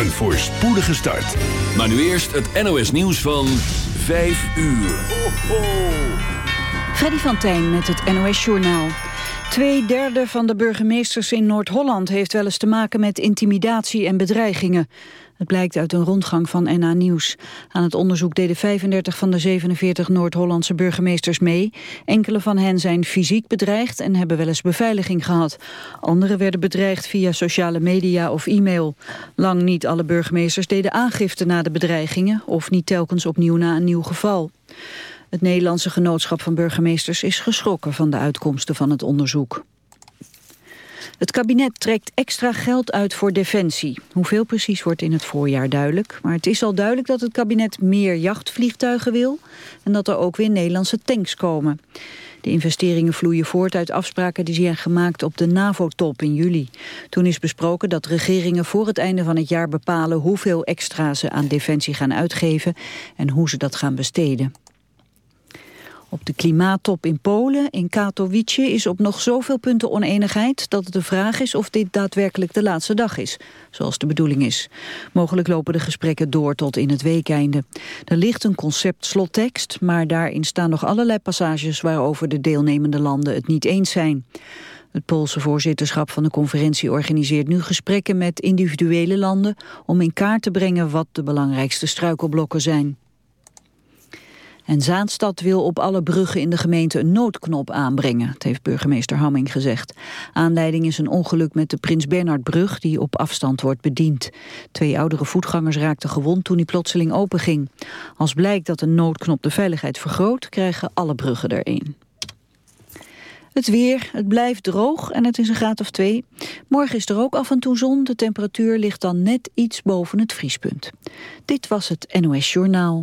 Een voorspoedige start. Maar nu eerst het NOS nieuws van 5 uur. Ho, ho. Freddy van Tijn met het NOS Journaal. Twee derde van de burgemeesters in Noord-Holland heeft wel eens te maken met intimidatie en bedreigingen. Het blijkt uit een rondgang van NA Nieuws. Aan het onderzoek deden 35 van de 47 Noord-Hollandse burgemeesters mee. Enkele van hen zijn fysiek bedreigd en hebben wel eens beveiliging gehad. Anderen werden bedreigd via sociale media of e-mail. Lang niet alle burgemeesters deden aangifte na de bedreigingen... of niet telkens opnieuw na een nieuw geval. Het Nederlandse Genootschap van Burgemeesters is geschrokken van de uitkomsten van het onderzoek. Het kabinet trekt extra geld uit voor defensie. Hoeveel precies wordt in het voorjaar duidelijk. Maar het is al duidelijk dat het kabinet meer jachtvliegtuigen wil... en dat er ook weer Nederlandse tanks komen. De investeringen vloeien voort uit afspraken die zijn gemaakt op de NAVO-top in juli. Toen is besproken dat regeringen voor het einde van het jaar bepalen... hoeveel extra ze aan defensie gaan uitgeven en hoe ze dat gaan besteden. Op de klimaattop in Polen, in Katowice, is op nog zoveel punten oneenigheid dat het de vraag is of dit daadwerkelijk de laatste dag is, zoals de bedoeling is. Mogelijk lopen de gesprekken door tot in het weekeinde. Er ligt een concept-slottekst, maar daarin staan nog allerlei passages waarover de deelnemende landen het niet eens zijn. Het Poolse voorzitterschap van de conferentie organiseert nu gesprekken met individuele landen om in kaart te brengen wat de belangrijkste struikelblokken zijn. En Zaanstad wil op alle bruggen in de gemeente een noodknop aanbrengen. Dat heeft burgemeester Hamming gezegd. Aanleiding is een ongeluk met de Prins Bernhardbrug die op afstand wordt bediend. Twee oudere voetgangers raakten gewond toen die plotseling openging. Als blijkt dat een noodknop de veiligheid vergroot, krijgen alle bruggen er één. Het weer, het blijft droog en het is een graad of twee. Morgen is er ook af en toe zon. De temperatuur ligt dan net iets boven het vriespunt. Dit was het NOS Journaal.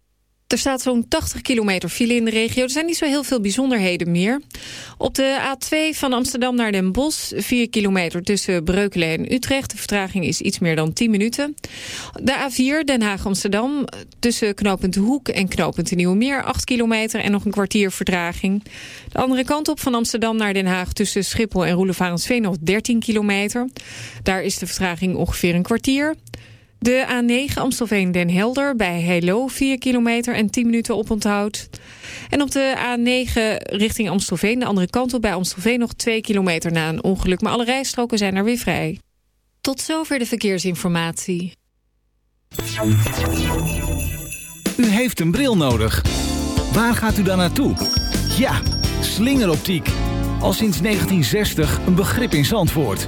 Er staat zo'n 80 kilometer file in de regio. Er zijn niet zo heel veel bijzonderheden meer. Op de A2 van Amsterdam naar Den Bosch... 4 kilometer tussen Breukelen en Utrecht. De vertraging is iets meer dan 10 minuten. De A4 Den Haag-Amsterdam... tussen knooppunt Hoek en knooppunt de Nieuwe Meer... 8 kilometer en nog een kwartier vertraging. De andere kant op van Amsterdam naar Den Haag... tussen Schiphol en Roelevarensveen nog 13 kilometer. Daar is de vertraging ongeveer een kwartier... De A9 Amstelveen-Den Helder bij Heilo 4 kilometer en 10 minuten op onthoud. En op de A9 richting Amstelveen, de andere kant op bij Amstelveen... nog 2 kilometer na een ongeluk, maar alle rijstroken zijn er weer vrij. Tot zover de verkeersinformatie. U heeft een bril nodig. Waar gaat u dan naartoe? Ja, slingeroptiek. Al sinds 1960 een begrip in Zandvoort.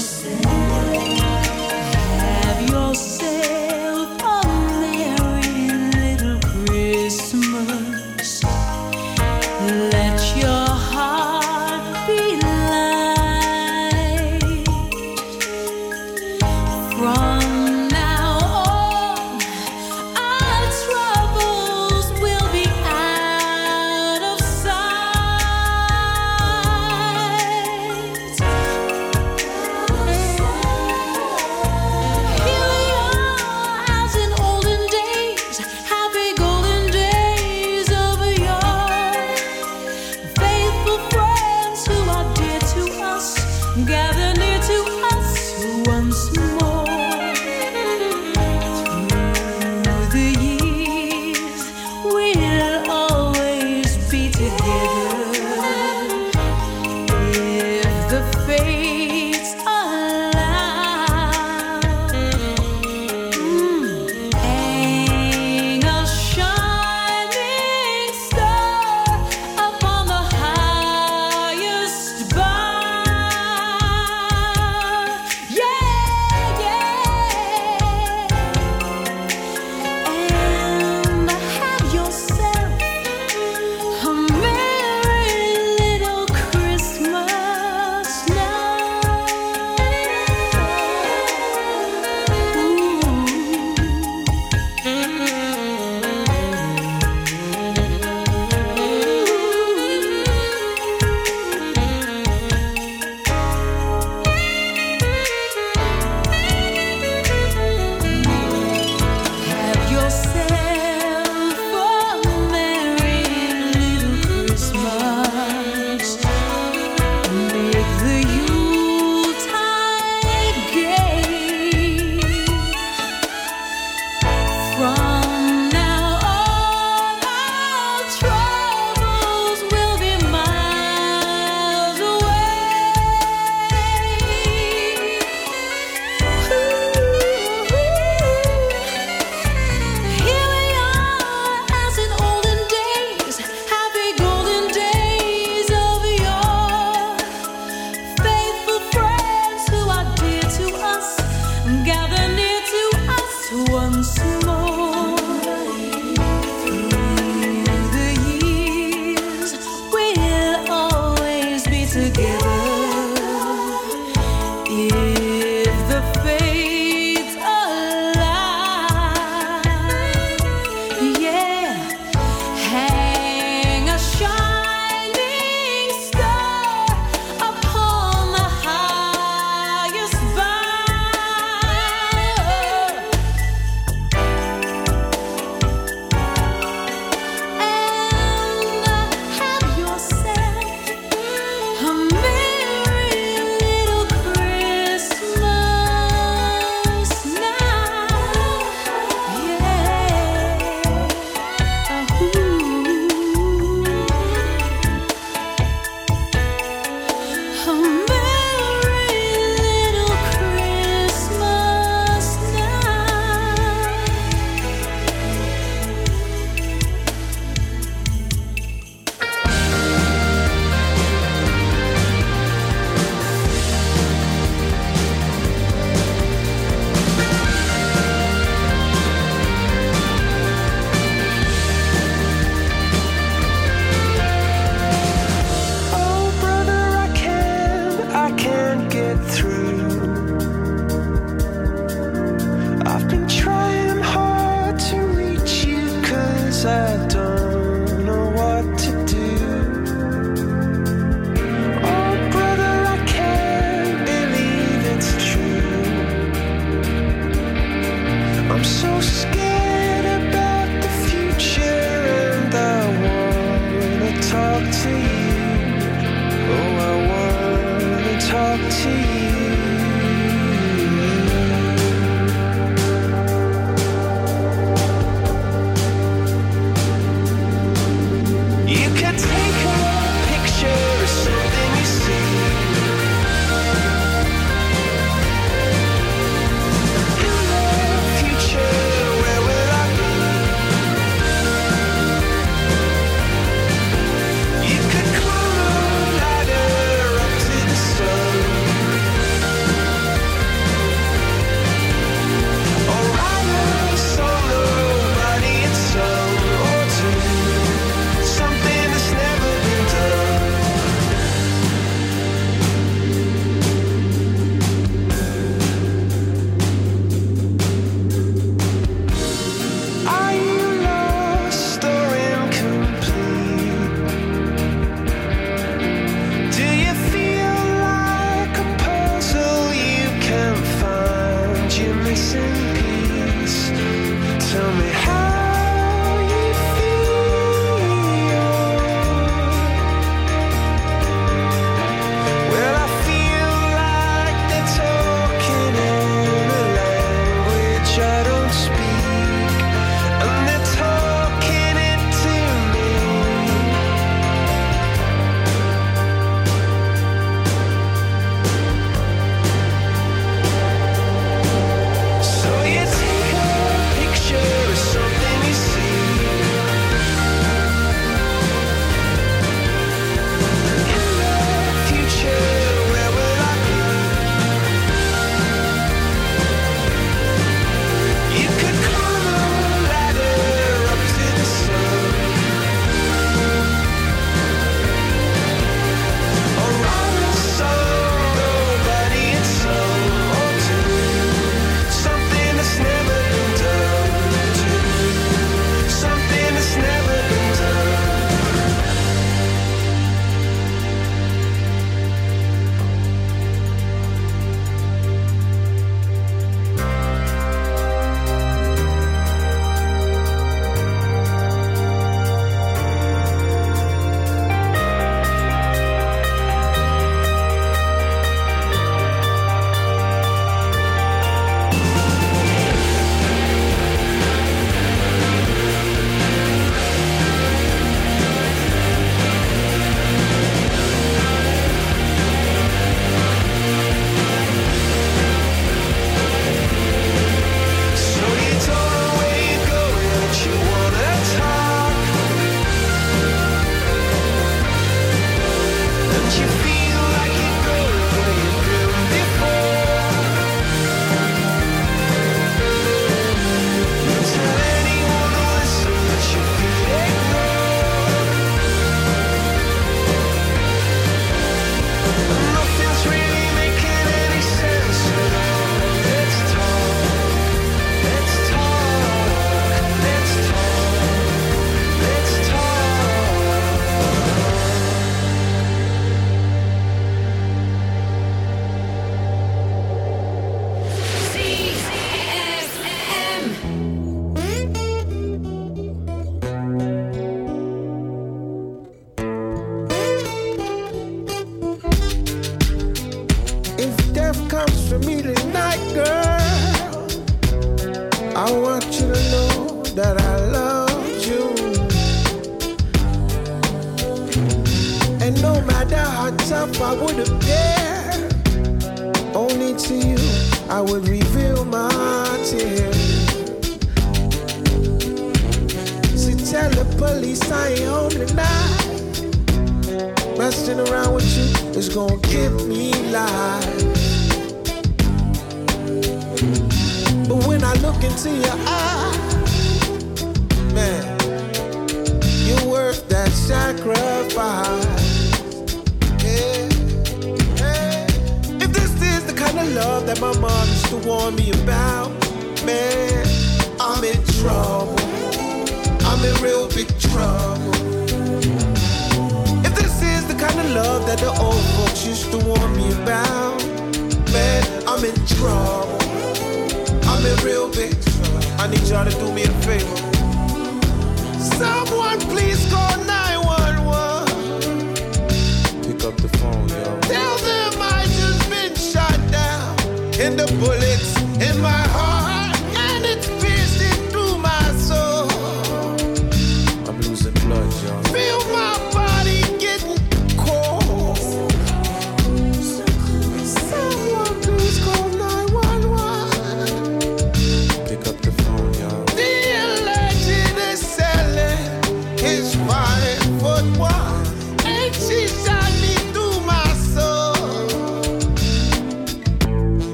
understand.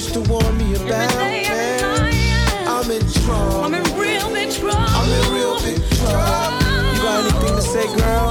used to warn me about. Every day, every night. I'm in trouble. I'm in real big trouble. I'm in real big trouble. You got anything to say, girl?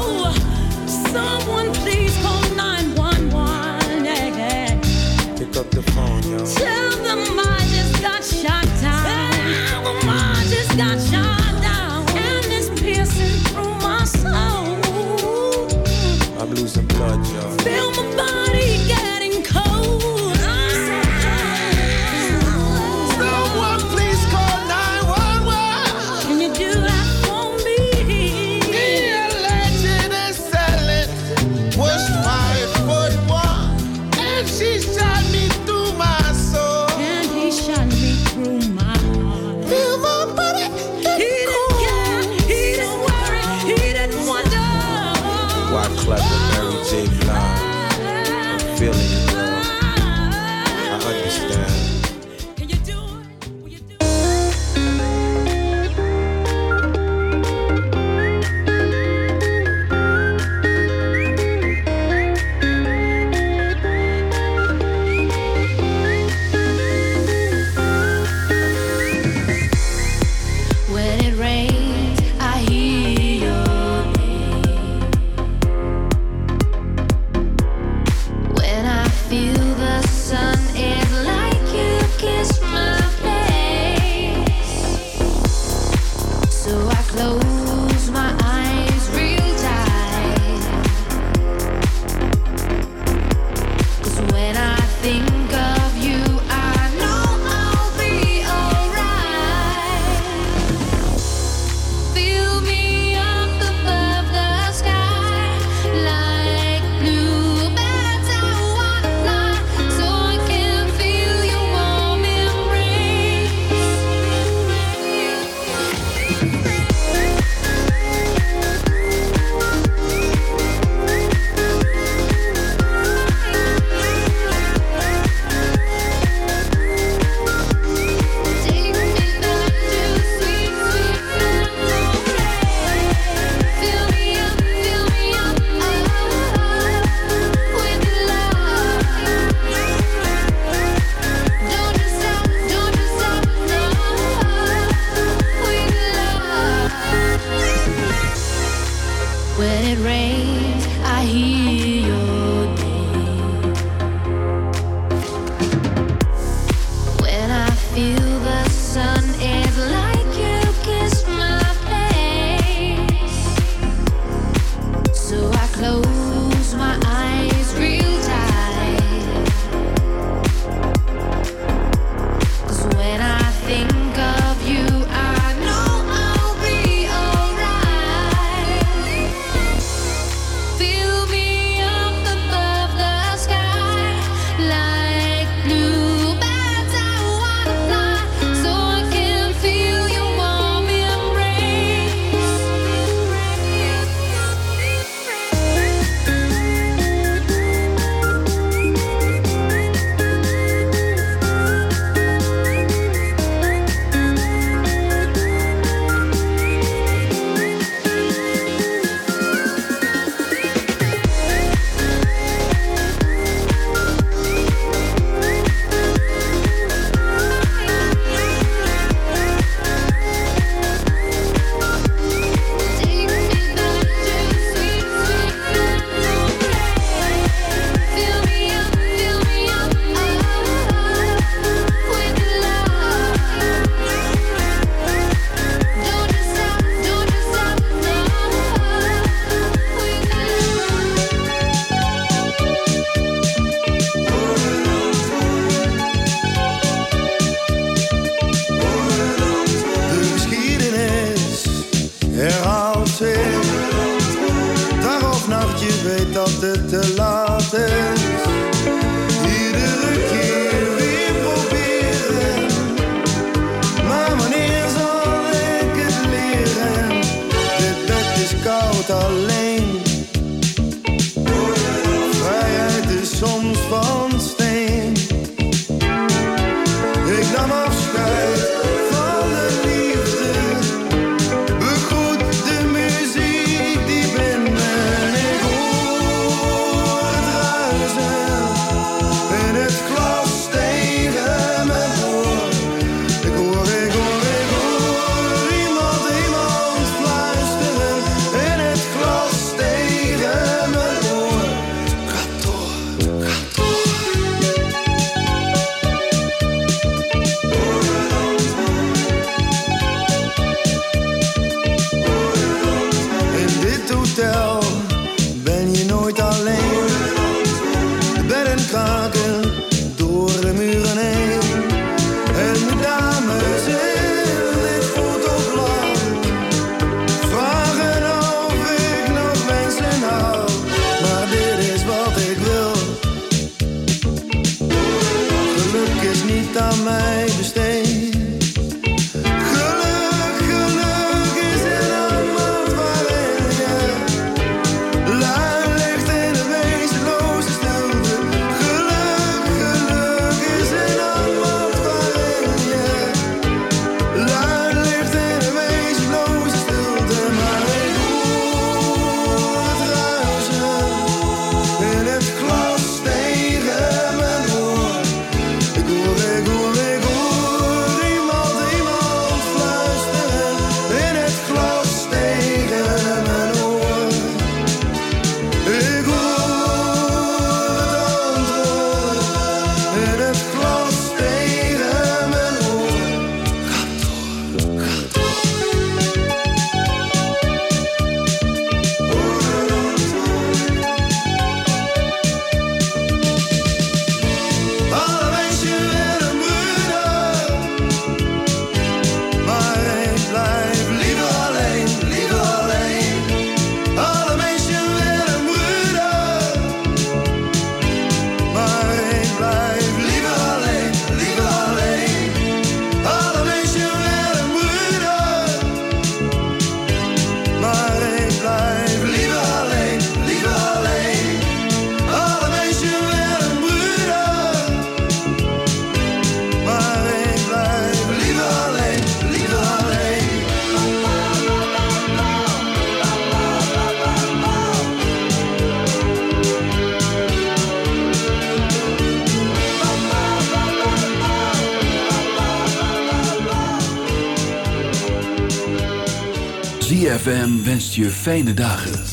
Je fijne dagen.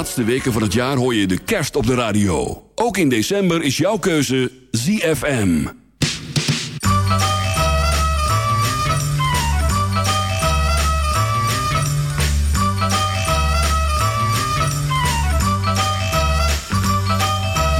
Laatste weken van het jaar hoor je de kerst op de radio. Ook in december is jouw keuze ZFM.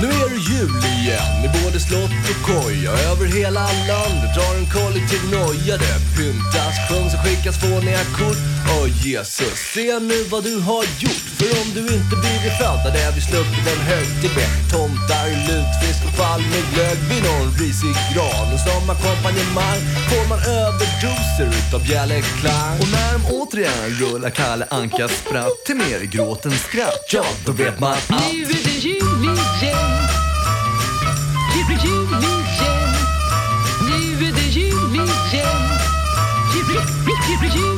Nu är det jul igen i både slott och koja. Över hela landet en kollektiv noja. Det pyntas, sjungs och skickas fåniga kort. Åh Jesus, se nu vad du har gjort. För om du inte blivit född hade vi sluppit en högtid med tomtar, lutfisk och palmeglögg vid någon risig gran. Och som ackompanjemang får man överdoser utav bjällerklang. Och när de återigen rullar Kalle Ankas spratt till mer gråt än skratt, ja då vet man att Nu är det jul igen. Jul, jul igen. Jul,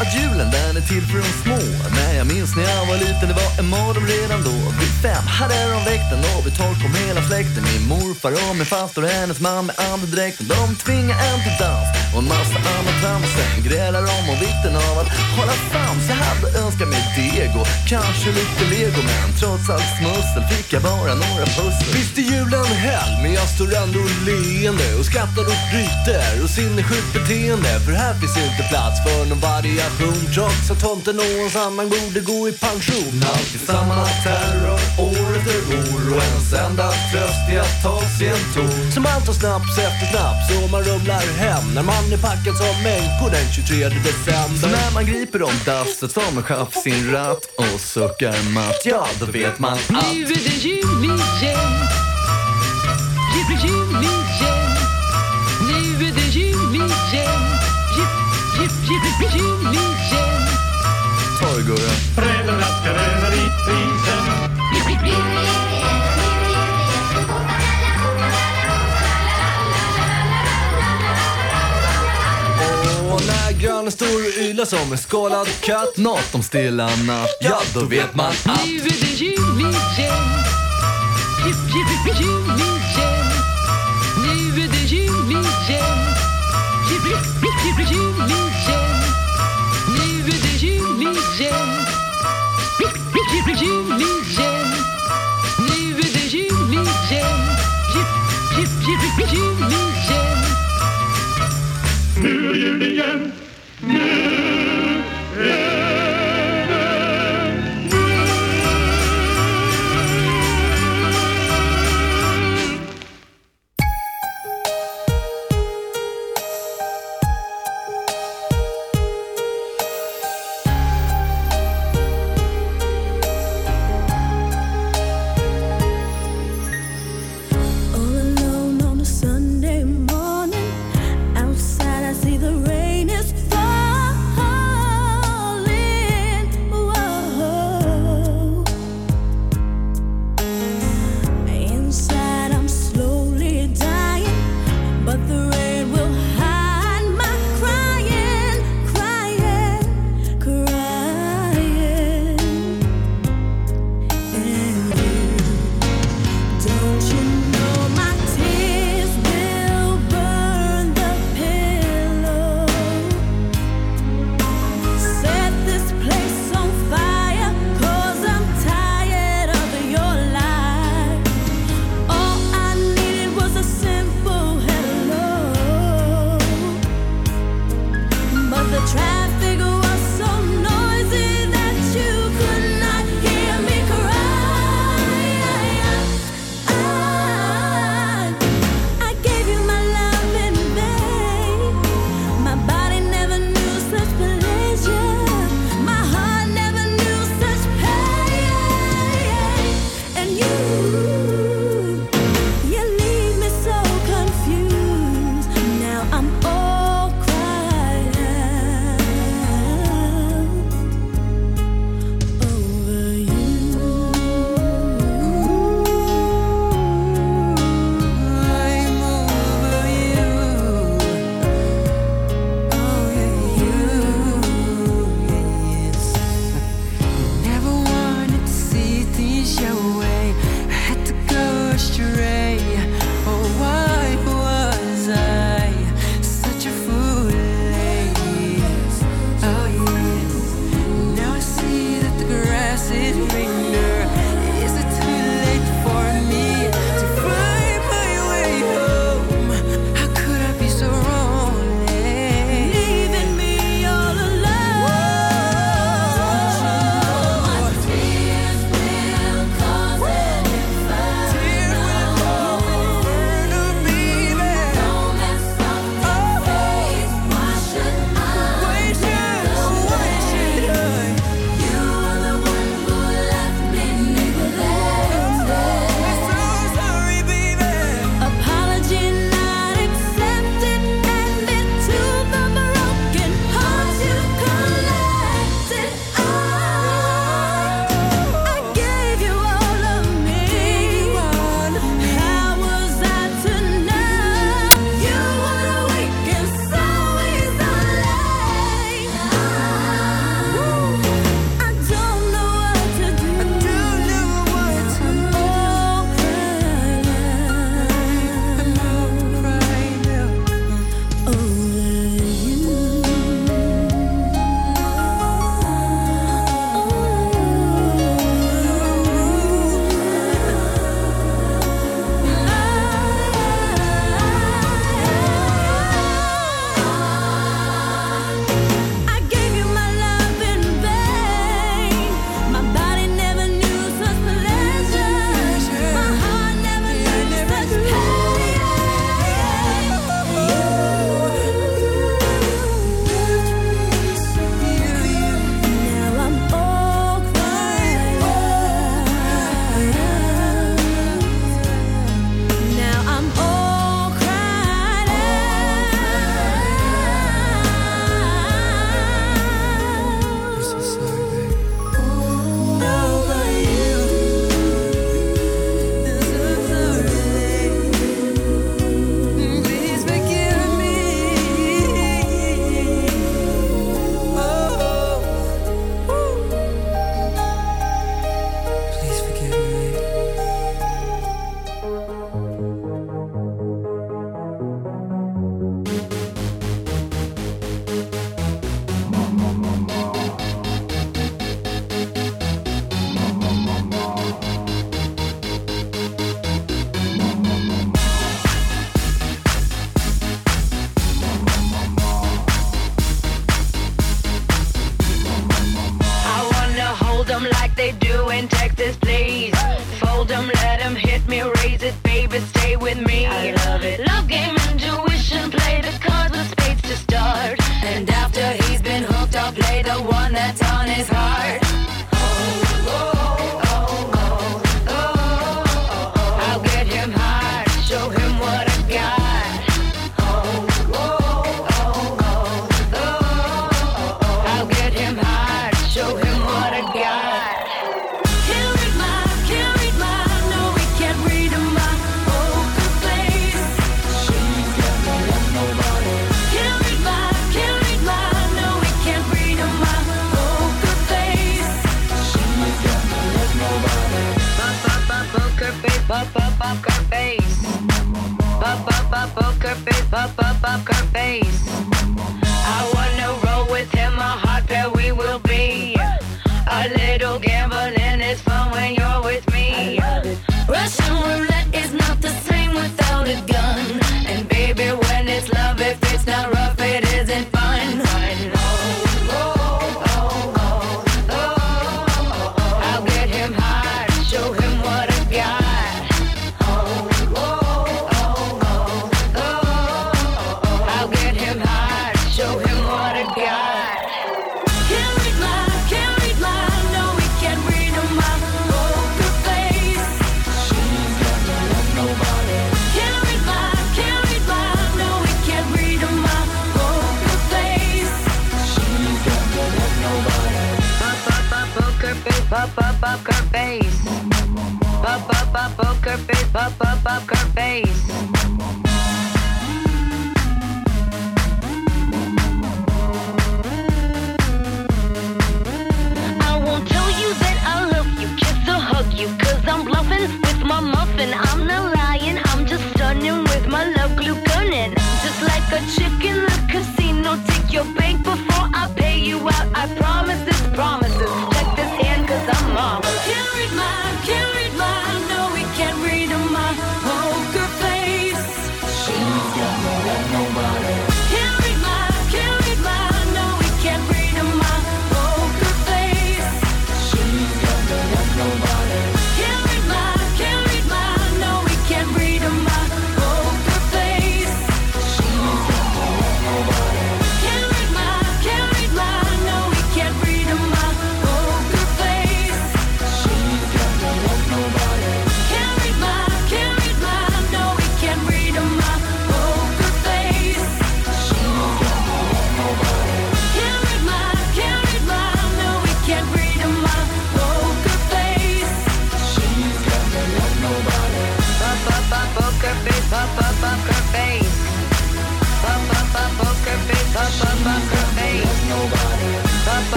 att julen den är till för de små. När jag minns när jag var liten, det var en morgon redan då. Vid fem hade de väckt en och vid tolv kom hela släkten. Min morfar och min faster och hennes man med andedräkten De tvingade en till dans och en massa annat trams Sen grälade de om vikten av att hålla sams Jag hade önskat mig deg och kanske lite lego Men trots allt smussel fick jag bara några pussel. Visst är julen hell men jag står ändå leende och skrattar och bryter och sinnessjukt beteende. För här finns inte plats för någon variation Trots att tomten och hans annan borde gå i pension. Alltid samma terror år efter år och ens enda tröst är att ta sig en ton Som man tar snaps efter snaps och man rumlar hem. När man är packad som änkor den 23 december. Så när man griper om dasset som en chef sin ratt och suckar matt. Ja, då vet man att Nu är det jul igen. Grannen står och ylar som en skålad katt Nåt om stilla natt, ja då vet man att Nu är det jul igen. Jul, jul, jul igen.